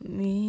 你。